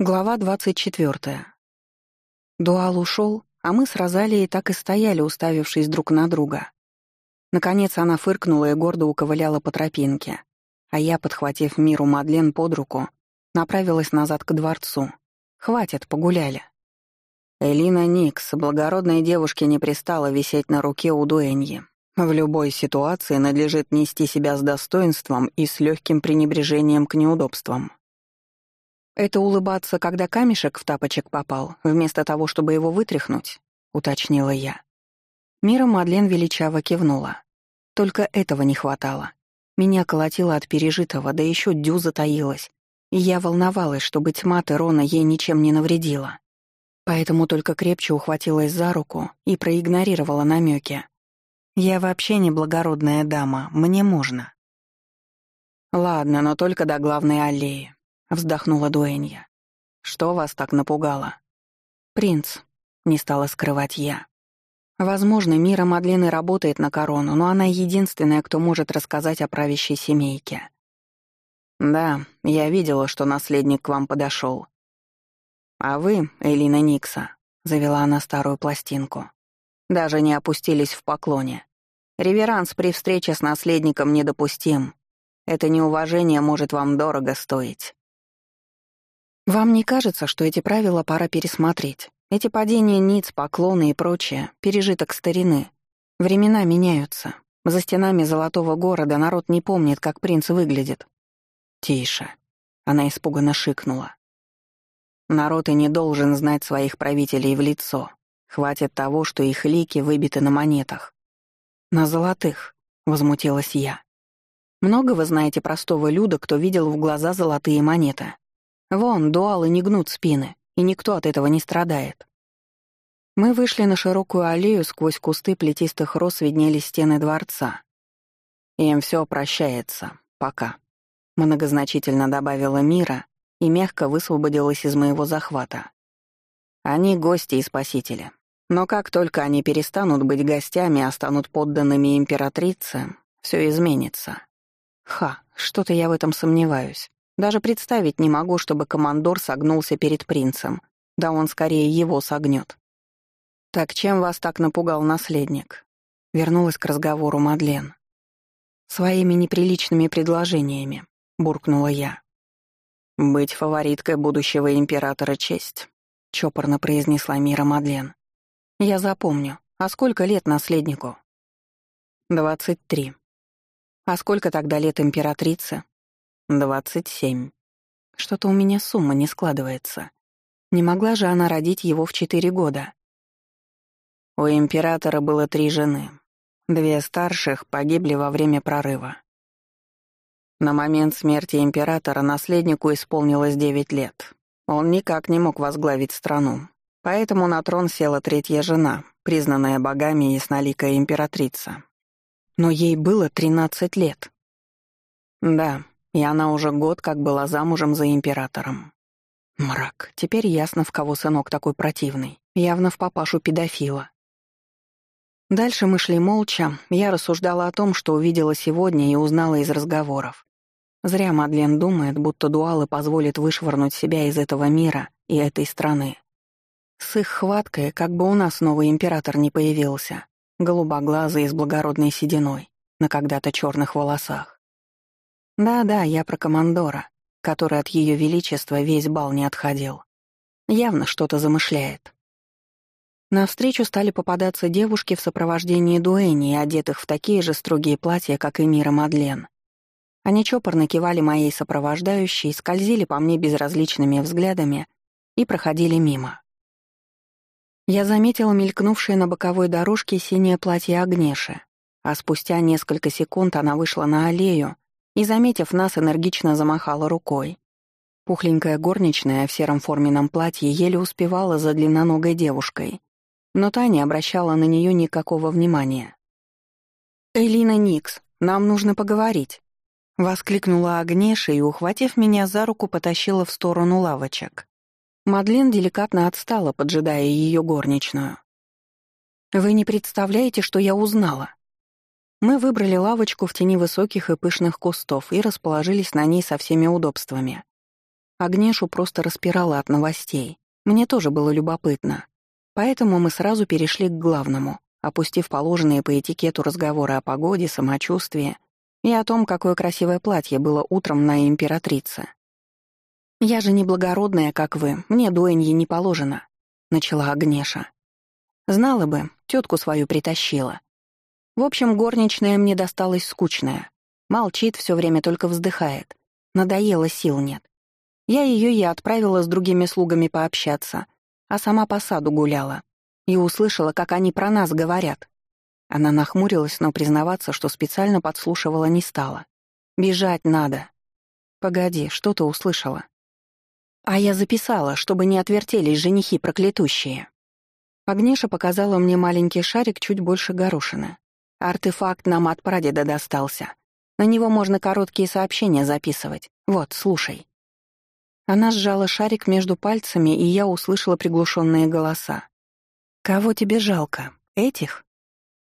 Глава 24. Дуал ушел, а мы с Розалией так и стояли, уставившись друг на друга. Наконец она фыркнула и гордо уковыляла по тропинке, а я, подхватив Миру Мадлен под руку, направилась назад к дворцу. «Хватит, погуляли». Элина Никс, благородной девушке не пристала висеть на руке у дуэньи. В любой ситуации надлежит нести себя с достоинством и с легким пренебрежением к неудобствам. «Это улыбаться, когда камешек в тапочек попал, вместо того, чтобы его вытряхнуть?» — уточнила я. Мира Мадлен величаво кивнула. Только этого не хватало. Меня колотило от пережитого, да еще дю затаилась, и я волновалась, чтобы тьма Терона ей ничем не навредила. Поэтому только крепче ухватилась за руку и проигнорировала намеки. «Я вообще не благородная дама, мне можно». «Ладно, но только до главной аллеи. — вздохнула Дуэнья. «Что вас так напугало?» «Принц», — не стала скрывать я. «Возможно, Мира Мадлины работает на корону, но она единственная, кто может рассказать о правящей семейке». «Да, я видела, что наследник к вам подошел. «А вы, Элина Никса», — завела она старую пластинку, — «даже не опустились в поклоне. Реверанс при встрече с наследником недопустим. Это неуважение может вам дорого стоить». Вам не кажется, что эти правила пора пересмотреть? Эти падения ниц, поклоны и прочее — пережиток старины. Времена меняются. За стенами Золотого города народ не помнит, как принц выглядит. Тише. Она испуганно шикнула. Народ и не должен знать своих правителей в лицо. Хватит того, что их лики выбиты на монетах. На золотых, — возмутилась я. Много вы знаете простого люда, кто видел в глаза золотые монеты? Вон, дуалы не гнут спины, и никто от этого не страдает. Мы вышли на широкую аллею, сквозь кусты плетистых роз виднелись стены дворца. Им все прощается. Пока. Многозначительно добавила Мира и мягко высвободилась из моего захвата. Они гости и спасители. Но как только они перестанут быть гостями, а станут подданными императрице, все изменится. Ха, что-то я в этом сомневаюсь. Даже представить не могу, чтобы командор согнулся перед принцем. Да он скорее его согнет. «Так чем вас так напугал наследник?» Вернулась к разговору Мадлен. «Своими неприличными предложениями», — буркнула я. «Быть фавориткой будущего императора — честь», — чопорно произнесла Мира Мадлен. «Я запомню. А сколько лет наследнику?» «Двадцать три». «А сколько тогда лет императрице?» «Двадцать семь». Что-то у меня сумма не складывается. Не могла же она родить его в четыре года. У императора было три жены. Две старших погибли во время прорыва. На момент смерти императора наследнику исполнилось девять лет. Он никак не мог возглавить страну. Поэтому на трон села третья жена, признанная богами и ясноликая императрица. Но ей было тринадцать лет. Да, и она уже год как была замужем за императором. Мрак. Теперь ясно, в кого сынок такой противный. Явно в папашу педофила. Дальше мы шли молча. Я рассуждала о том, что увидела сегодня и узнала из разговоров. Зря Мадлен думает, будто дуалы позволят вышвырнуть себя из этого мира и этой страны. С их хваткой, как бы у нас новый император не появился, голубоглазый и с благородной сединой, на когда-то черных волосах. Да-да, я про командора, который от Ее Величества весь бал не отходил. Явно что-то замышляет. Навстречу стали попадаться девушки в сопровождении дуэни, одетых в такие же строгие платья, как и Мира Мадлен. Они чопорно кивали моей сопровождающей, скользили по мне безразличными взглядами и проходили мимо. Я заметила мелькнувшее на боковой дорожке синее платье Агнеши, а спустя несколько секунд она вышла на аллею, и, заметив нас, энергично замахала рукой. Пухленькая горничная в сером форменном платье еле успевала за длинноногой девушкой, но та не обращала на нее никакого внимания. «Элина Никс, нам нужно поговорить», — воскликнула Агнеша и, ухватив меня за руку, потащила в сторону лавочек. Мадлен деликатно отстала, поджидая ее горничную. «Вы не представляете, что я узнала?» Мы выбрали лавочку в тени высоких и пышных кустов и расположились на ней со всеми удобствами. Агнешу просто распирала от новостей. Мне тоже было любопытно. Поэтому мы сразу перешли к главному, опустив положенные по этикету разговоры о погоде, самочувствии и о том, какое красивое платье было утром на императрице. «Я же не благородная, как вы, мне дуэнье не положено», — начала Агнеша. «Знала бы, тетку свою притащила. В общем, горничная мне досталась скучная. Молчит все время, только вздыхает. Надоело, сил нет. Я ее и отправила с другими слугами пообщаться, а сама по саду гуляла. И услышала, как они про нас говорят. Она нахмурилась, но признаваться, что специально подслушивала, не стала. «Бежать надо». «Погоди, что ты услышала?» «А я записала, чтобы не отвертелись женихи проклятущие». Агнеша показала мне маленький шарик чуть больше горошины. Артефакт нам от прадеда достался. На него можно короткие сообщения записывать. Вот, слушай. Она сжала шарик между пальцами, и я услышала приглушенные голоса. «Кого тебе жалко? Этих?»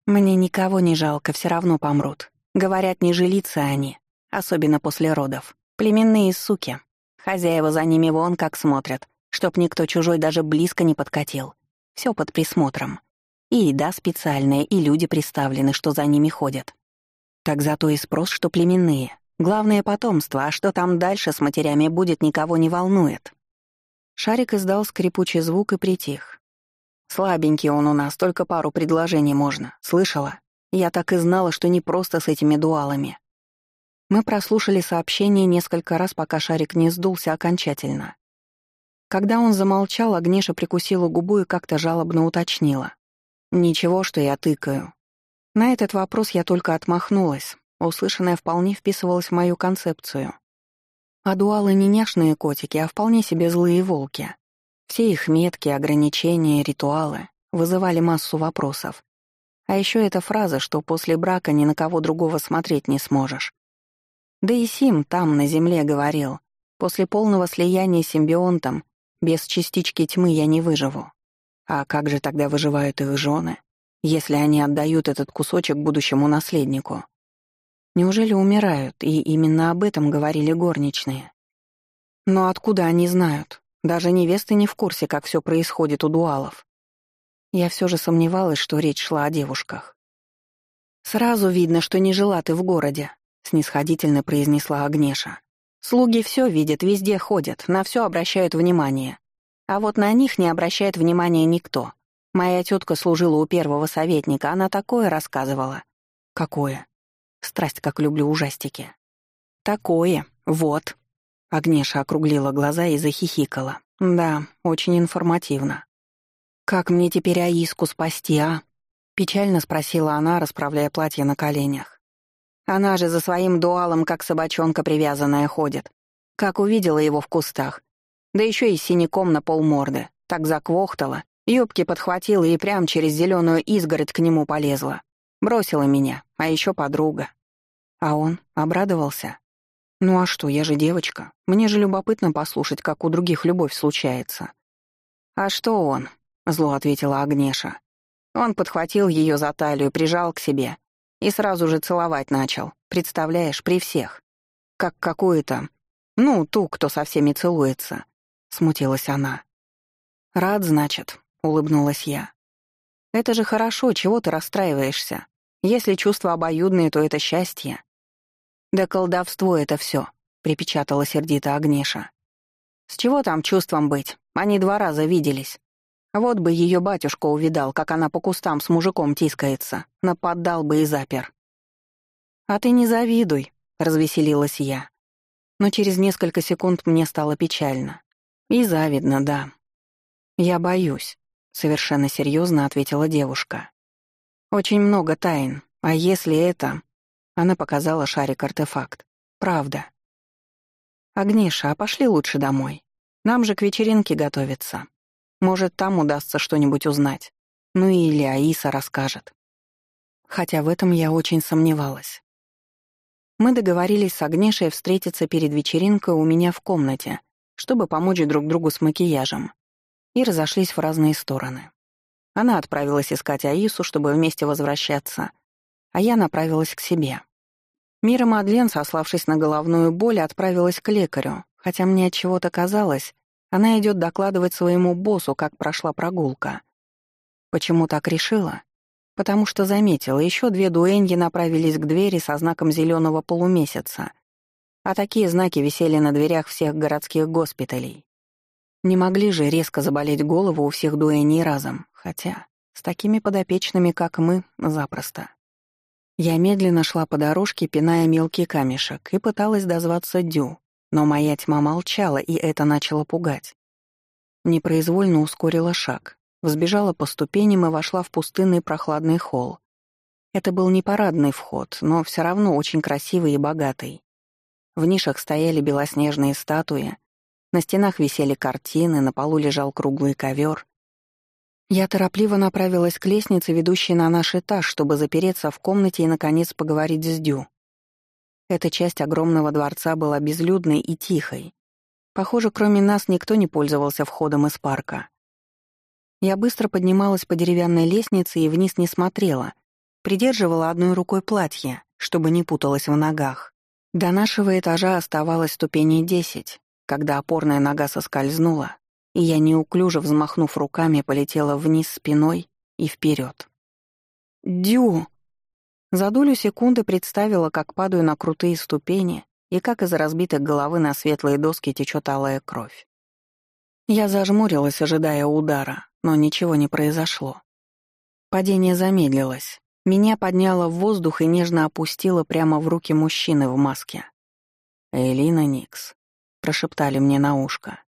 «Мне никого не жалко, все равно помрут. Говорят, не жилицы они, особенно после родов. Племенные суки. Хозяева за ними вон как смотрят, чтоб никто чужой даже близко не подкатил. Все под присмотром. И еда специальная, и люди приставлены, что за ними ходят. Так зато и спрос, что племенные. Главное — потомство, а что там дальше с матерями будет, никого не волнует. Шарик издал скрипучий звук и притих. Слабенький он у нас, только пару предложений можно. Слышала? Я так и знала, что не просто с этими дуалами. Мы прослушали сообщение несколько раз, пока шарик не сдулся окончательно. Когда он замолчал, Агнеша прикусила губу и как-то жалобно уточнила. «Ничего, что я тыкаю. На этот вопрос я только отмахнулась. Услышанное вполне вписывалось в мою концепцию. А дуалы не няшные котики, а вполне себе злые волки. Все их метки, ограничения, ритуалы вызывали массу вопросов. А еще эта фраза, что после брака ни на кого другого смотреть не сможешь. Да и Сим там, на земле, говорил, после полного слияния с симбионтом, без частички тьмы я не выживу. А как же тогда выживают их жены? если они отдают этот кусочек будущему наследнику? Неужели умирают, и именно об этом говорили горничные? Но откуда они знают? Даже невесты не в курсе, как все происходит у дуалов. Я все же сомневалась, что речь шла о девушках. «Сразу видно, что не жила ты в городе», — снисходительно произнесла Агнеша. «Слуги все видят, везде ходят, на все обращают внимание. А вот на них не обращает внимания никто. Моя тетка служила у первого советника, она такое рассказывала. Какое? Страсть, как люблю ужастики. Такое, вот. Агнеша округлила глаза и захихикала. Да, очень информативно. Как мне теперь Аиску спасти, а? Печально спросила она, расправляя платье на коленях. Она же за своим дуалом, как собачонка привязанная, ходит. Как увидела его в кустах. Да еще и синяком на полморды. Так заквохтала. Юбки подхватила и прям через зеленую изгородь к нему полезла. Бросила меня, а еще подруга. А он обрадовался. «Ну а что, я же девочка. Мне же любопытно послушать, как у других любовь случается». «А что он?» — зло ответила Агнеша. Он подхватил ее за талию, прижал к себе и сразу же целовать начал, представляешь, при всех. Как какую-то... Ну, ту, кто со всеми целуется. Смутилась она. «Рад, значит», — улыбнулась я. «Это же хорошо, чего ты расстраиваешься? Если чувства обоюдные, то это счастье». «Да колдовство это все, припечатала сердито Агнеша. «С чего там чувством быть? Они два раза виделись. Вот бы ее батюшка увидал, как она по кустам с мужиком тискается, нападал бы и запер». «А ты не завидуй», — развеселилась я. Но через несколько секунд мне стало печально. И завидно, да. Я боюсь. Совершенно серьезно ответила девушка. Очень много тайн. А если это... Она показала шарик-артефакт. Правда. Агниша, а пошли лучше домой. Нам же к вечеринке готовиться. Может, там удастся что-нибудь узнать. Ну или Аиса расскажет. Хотя в этом я очень сомневалась. Мы договорились с Агнешей встретиться перед вечеринкой у меня в комнате, чтобы помочь друг другу с макияжем и разошлись в разные стороны. Она отправилась искать Аису, чтобы вместе возвращаться, а я направилась к себе. Мира Мадлен, сославшись на головную боль, отправилась к лекарю, хотя мне от чего-то казалось, она идет докладывать своему боссу, как прошла прогулка. Почему так решила? Потому что заметила, еще две дуэньи направились к двери со знаком зеленого полумесяца, а такие знаки висели на дверях всех городских госпиталей. Не могли же резко заболеть голову у всех дуэней разом, хотя с такими подопечными, как мы, запросто. Я медленно шла по дорожке, пиная мелкий камешек, и пыталась дозваться Дю, но моя тьма молчала, и это начало пугать. Непроизвольно ускорила шаг, взбежала по ступеням и вошла в пустынный прохладный холл. Это был не парадный вход, но все равно очень красивый и богатый. В нишах стояли белоснежные статуи, на стенах висели картины, на полу лежал круглый ковер. Я торопливо направилась к лестнице, ведущей на наш этаж, чтобы запереться в комнате и, наконец, поговорить с Дю. Эта часть огромного дворца была безлюдной и тихой. Похоже, кроме нас никто не пользовался входом из парка. Я быстро поднималась по деревянной лестнице и вниз не смотрела, придерживала одной рукой платье, чтобы не путалось в ногах. До нашего этажа оставалось ступеней десять, когда опорная нога соскользнула, и я, неуклюже взмахнув руками, полетела вниз спиной и вперед. «Дю!» За долю секунды представила, как падаю на крутые ступени и как из разбитой головы на светлые доски течет алая кровь. Я зажмурилась, ожидая удара, но ничего не произошло. Падение замедлилось. Меня подняло в воздух и нежно опустило прямо в руки мужчины в маске. «Элина Никс», — прошептали мне на ушко.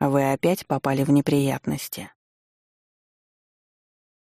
«Вы опять попали в неприятности».